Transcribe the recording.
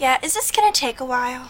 Yeah, is this gonna take a while?